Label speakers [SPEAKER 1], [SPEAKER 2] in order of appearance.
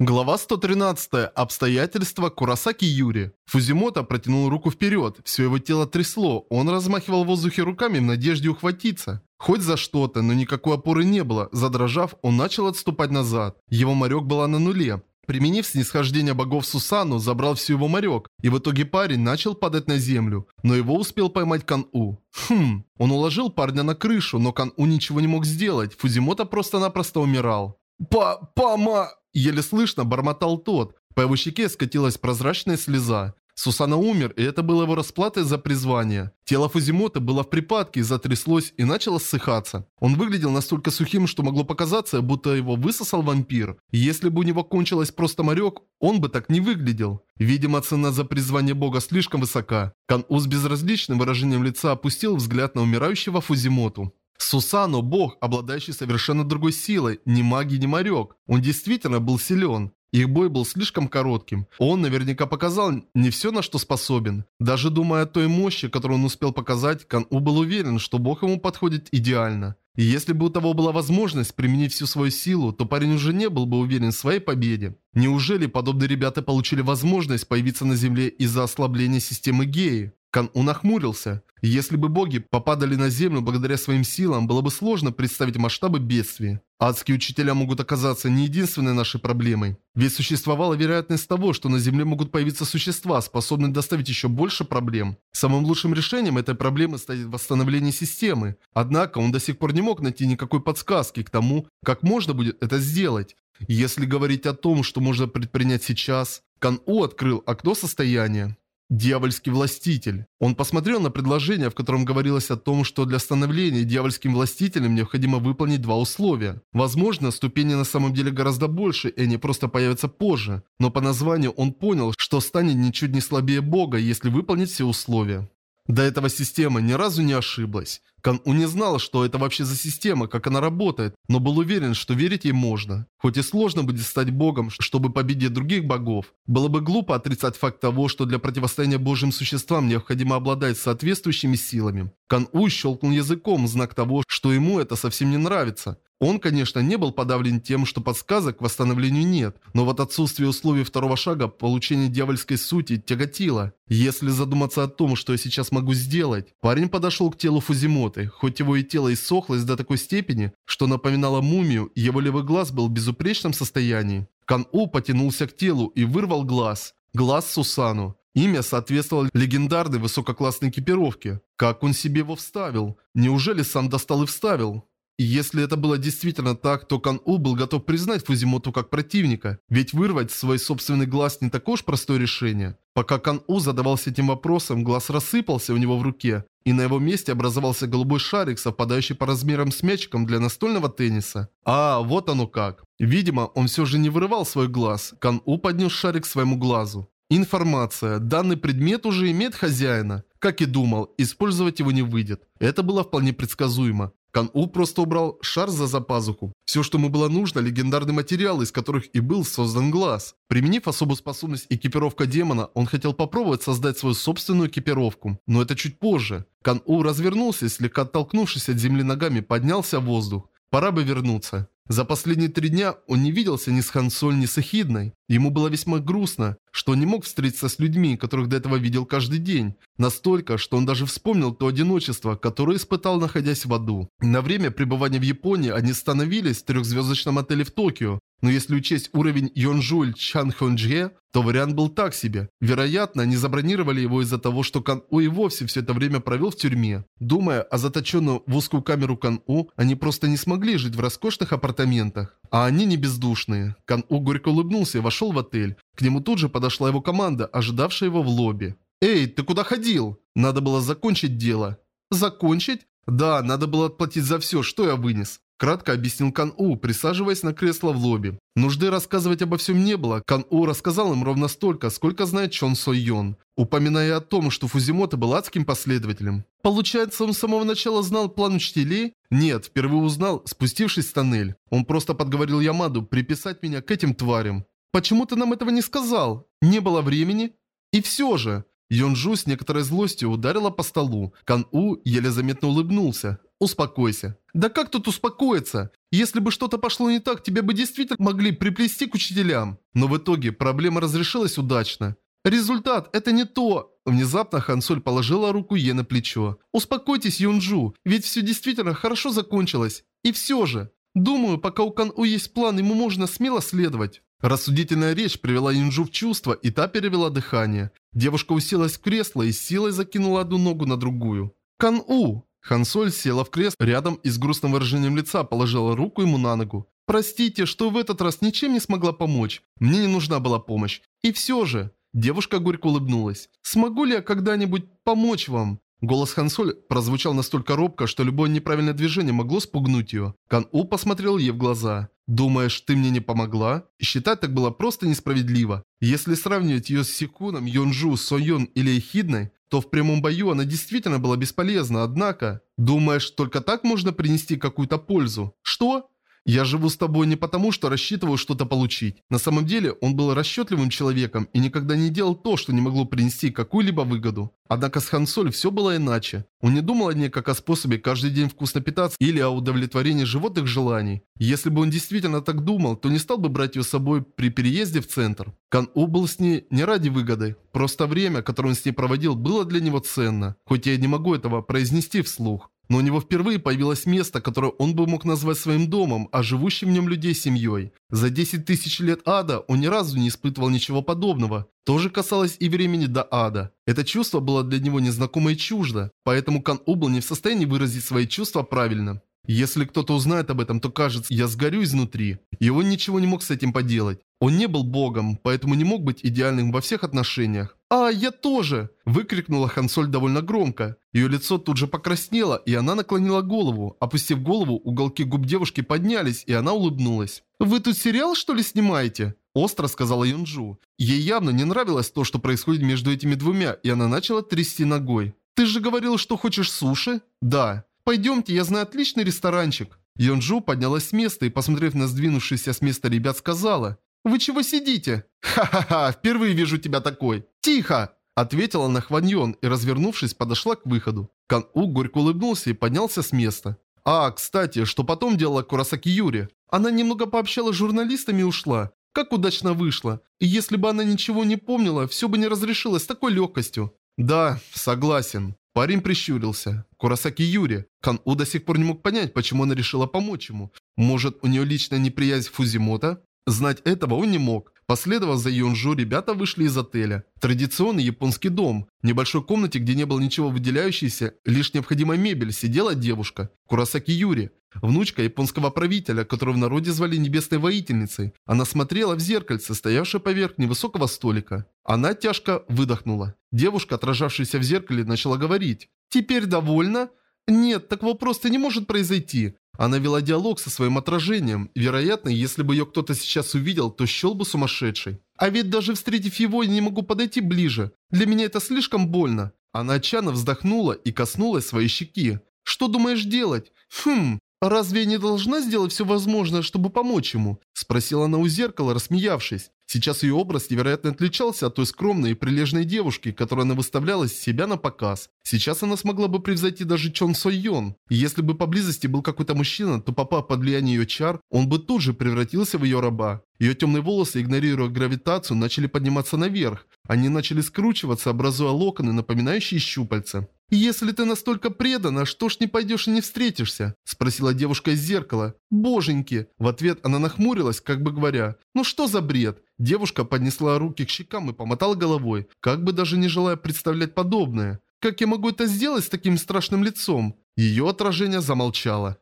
[SPEAKER 1] Глава 113. Обстоятельства Курасаки Юри. Фузимото протянул руку вперед, все его тело трясло, он размахивал в воздухе руками в надежде ухватиться. Хоть за что-то, но никакой опоры не было. Задрожав, он начал отступать назад. Его морек была на нуле. Применив снисхождение богов Сусану, забрал всю его морек, и в итоге парень начал падать на землю, но его успел поймать Кан-У. Хм, он уложил парня на крышу, но Кан-У ничего не мог сделать, Фузимото просто-напросто умирал. «Па... пама...» Еле слышно бормотал тот. По его щеке скатилась прозрачная слеза. Сусана умер, и это было его расплатой за призвание. Тело Фузимота было в припадке, затряслось и начало ссыхаться. Он выглядел настолько сухим, что могло показаться, будто его высосал вампир. Если бы у него кончилось просто морек, он бы так не выглядел. Видимо, цена за призвание бога слишком высока. Кан-У с безразличным выражением лица опустил взгляд на умирающего Фузимоту. Сусано – бог, обладающий совершенно другой силой, ни магии, ни морек. Он действительно был силен. Их бой был слишком коротким. Он наверняка показал не все, на что способен. Даже думая о той мощи, которую он успел показать, Кан-У был уверен, что бог ему подходит идеально. И если бы у того была возможность применить всю свою силу, то парень уже не был бы уверен в своей победе. Неужели подобные ребята получили возможность появиться на Земле из-за ослабления системы Геи? Кан-У нахмурился. Если бы боги попадали на землю благодаря своим силам, было бы сложно представить масштабы бедствия. Адские учителя могут оказаться не единственной нашей проблемой. Ведь существовала вероятность того, что на Земле могут появиться существа, способные доставить еще больше проблем. Самым лучшим решением этой проблемы станет восстановление системы. Однако он до сих пор не мог найти никакой подсказки к тому, как можно будет это сделать. Если говорить о том, что можно предпринять сейчас, Кан-У открыл окно состояния. Дьявольский властитель. Он посмотрел на предложение, в котором говорилось о том, что для становления дьявольским властителем необходимо выполнить два условия. Возможно, ступени на самом деле гораздо больше, и они просто появятся позже. Но по названию он понял, что станет ничуть не слабее бога, если выполнить все условия. До этого система ни разу не ошиблась. Кан-У не знал, что это вообще за система, как она работает, но был уверен, что верить ей можно. Хоть и сложно будет стать богом, чтобы победить других богов. Было бы глупо отрицать факт того, что для противостояния божьим существам необходимо обладать соответствующими силами. Кан-У щелкнул языком, знак того, что ему это совсем не нравится. Он, конечно, не был подавлен тем, что подсказок к восстановлению нет, но вот отсутствие условий второго шага получения дьявольской сути тяготило. Если задуматься о том, что я сейчас могу сделать, парень подошел к телу Фузимоты, хоть его и тело иссохлось до такой степени, что напоминало мумию, его левый глаз был в безупречном состоянии. Кан-У потянулся к телу и вырвал глаз. Глаз Сусану. Имя соответствовало легендарной высококлассной экипировке. Как он себе его вставил? Неужели сам достал и вставил? И если это было действительно так, то Кан-У был готов признать Фузимоту как противника, ведь вырвать свой собственный глаз не такое уж простое решение. Пока Кан-У задавался этим вопросом, глаз рассыпался у него в руке, и на его месте образовался голубой шарик, совпадающий по размерам с мячиком для настольного тенниса. А, вот оно как. Видимо, он все же не вырывал свой глаз. Кан-У поднес шарик своему глазу. Информация. Данный предмет уже имеет хозяина. Как и думал, использовать его не выйдет. Это было вполне предсказуемо. Кан-У просто убрал шар за за пазуху. Все, что ему было нужно, легендарный материал, из которых и был создан глаз. Применив особую способность экипировка демона, он хотел попробовать создать свою собственную экипировку. Но это чуть позже. Кан-У развернулся и, слегка оттолкнувшись от земли ногами, поднялся в воздух. Пора бы вернуться. За последние три дня он не виделся ни с Хансоль, ни с Эхидной. Ему было весьма грустно, что он не мог встретиться с людьми, которых до этого видел каждый день. Настолько, что он даже вспомнил то одиночество, которое испытал, находясь в аду. На время пребывания в Японии они становились в трехзвездочном отеле в Токио, но если учесть уровень Йонжуль Чан Хондже, то вариант был так себе. Вероятно, они забронировали его из-за того, что Кан-У и вовсе все это время провел в тюрьме. Думая о заточенную в узкую камеру Кан-У, они просто не смогли жить в роскошных апартаментах. А они не бездушные. Кан-У горько улыбнулся и вошел в отель. К нему тут же подошла его команда, ожидавшая его в лобби. «Эй, ты куда ходил?» Надо было закончить дело. «Закончить?» Да, надо было отплатить за все, что я вынес. Кратко объяснил Кан-У, присаживаясь на кресло в лобби. Нужды рассказывать обо всем не было, Кан-У рассказал им ровно столько, сколько знает Чон Сой Йон, упоминая о том, что Фузимото был адским последователем. Получается, он с самого начала знал план учителей? Нет, впервые узнал, спустившись в тоннель. Он просто подговорил Ямаду приписать меня к этим тварям. Почему ты нам этого не сказал? Не было времени? И все же... Йонджу с некоторой злостью ударила по столу. Кан-У еле заметно улыбнулся. «Успокойся. Да как тут успокоиться? Если бы что-то пошло не так, тебя бы действительно могли приплести к учителям. Но в итоге проблема разрешилась удачно. Результат – это не то. Внезапно Хансоль положила руку Е на плечо. Успокойтесь, Юнджу, ведь все действительно хорошо закончилось. И все же, думаю, пока у Кан У есть план, ему можно смело следовать. Рассудительная речь привела Юнджу в чувство, и та перевела дыхание. Девушка уселась в кресло и силой закинула одну ногу на другую. «Кан-У!» Хансоль села в кресло рядом и с грустным выражением лица положила руку ему на ногу. «Простите, что в этот раз ничем не смогла помочь. Мне не нужна была помощь. И все же...» Девушка горько улыбнулась. «Смогу ли я когда-нибудь помочь вам?» Голос Хансоль прозвучал настолько робко, что любое неправильное движение могло спугнуть ее. Кан-У посмотрел ей в глаза. «Думаешь, ты мне не помогла?» Считать так было просто несправедливо. Если сравнивать ее с Секуном, Йонжу, Сойон или Эхидной, то в прямом бою она действительно была бесполезна, однако... Думаешь, только так можно принести какую-то пользу? Что? Я живу с тобой не потому, что рассчитываю что-то получить. На самом деле, он был расчетливым человеком и никогда не делал то, что не могло принести какую-либо выгоду. Однако с Хансоль все было иначе. Он не думал о ней как о способе каждый день вкусно питаться или о удовлетворении животных желаний. Если бы он действительно так думал, то не стал бы брать ее с собой при переезде в центр. Кан У был с ней не ради выгоды. Просто время, которое он с ней проводил, было для него ценно. Хоть я и не могу этого произнести вслух. Но у него впервые появилось место, которое он бы мог назвать своим домом, а живущим в нем людей семьей. За 10 тысяч лет ада он ни разу не испытывал ничего подобного. То же касалось и времени до ада. Это чувство было для него незнакомо и чуждо, поэтому Кан У был не в состоянии выразить свои чувства правильно. Если кто-то узнает об этом, то кажется, я сгорю изнутри. И он ничего не мог с этим поделать. Он не был богом, поэтому не мог быть идеальным во всех отношениях. «А, я тоже!» – выкрикнула Хансоль довольно громко. Ее лицо тут же покраснело, и она наклонила голову. Опустив голову, уголки губ девушки поднялись, и она улыбнулась. «Вы тут сериал, что ли, снимаете?» Остро сказала Юнджу. Ей явно не нравилось то, что происходит между этими двумя, и она начала трясти ногой. «Ты же говорил, что хочешь суши?» «Да». «Пойдемте, я знаю отличный ресторанчик». Йонджу поднялась с места и, посмотрев на сдвинувшихся с места ребят, сказала. «Вы чего сидите?» «Ха-ха-ха, впервые вижу тебя такой!» «Тихо!» Ответила на Хваньон и, развернувшись, подошла к выходу. Кан-У горько улыбнулся и поднялся с места. А, кстати, что потом делала Курасаки Юри? Она немного пообщалась с журналистами и ушла. Как удачно вышло. И если бы она ничего не помнила, все бы не разрешилось с такой легкостью. Да, согласен. Парень прищурился. Курасаки Юри. Кан-У до сих пор не мог понять, почему она решила помочь ему. Может, у нее личная неприязнь Фузимота? Знать этого он не мог. Последовав за Йонжу, ребята вышли из отеля. Традиционный японский дом. В небольшой комнате, где не было ничего выделяющейся, лишь необходимая мебель, сидела девушка. Курасаки Юри. Внучка японского правителя, которую в народе звали Небесной Воительницей. Она смотрела в зеркальце, стоявшее поверх невысокого столика. Она тяжко выдохнула. Девушка, отражавшаяся в зеркале, начала говорить. «Теперь довольна?» «Нет, такого просто не может произойти. Она вела диалог со своим отражением. Вероятно, если бы ее кто-то сейчас увидел, то счел бы сумасшедшей. А ведь даже встретив его, я не могу подойти ближе. Для меня это слишком больно. Она отчаянно вздохнула и коснулась своей щеки. «Что думаешь делать?» «Хм, разве я не должна сделать все возможное, чтобы помочь ему?» Спросила она у зеркала, рассмеявшись. Сейчас ее образ невероятно отличался от той скромной и прилежной девушки, которой она выставляла себя на показ. Сейчас она смогла бы превзойти даже Чон Сой Йон. И если бы поблизости был какой-то мужчина, то попав под влияние ее чар, он бы тут же превратился в ее раба. Ее темные волосы, игнорируя гравитацию, начали подниматься наверх. Они начали скручиваться, образуя локоны, напоминающие щупальца. «Если ты настолько предана, что ж не пойдешь и не встретишься?» – спросила девушка из зеркала. «Боженьки!» В ответ она нахмурилась, как бы говоря, «Ну что за бред?» Девушка поднесла руки к щекам и помотала головой, как бы даже не желая представлять подобное. «Как я могу это сделать с таким страшным лицом?» Ее отражение замолчало.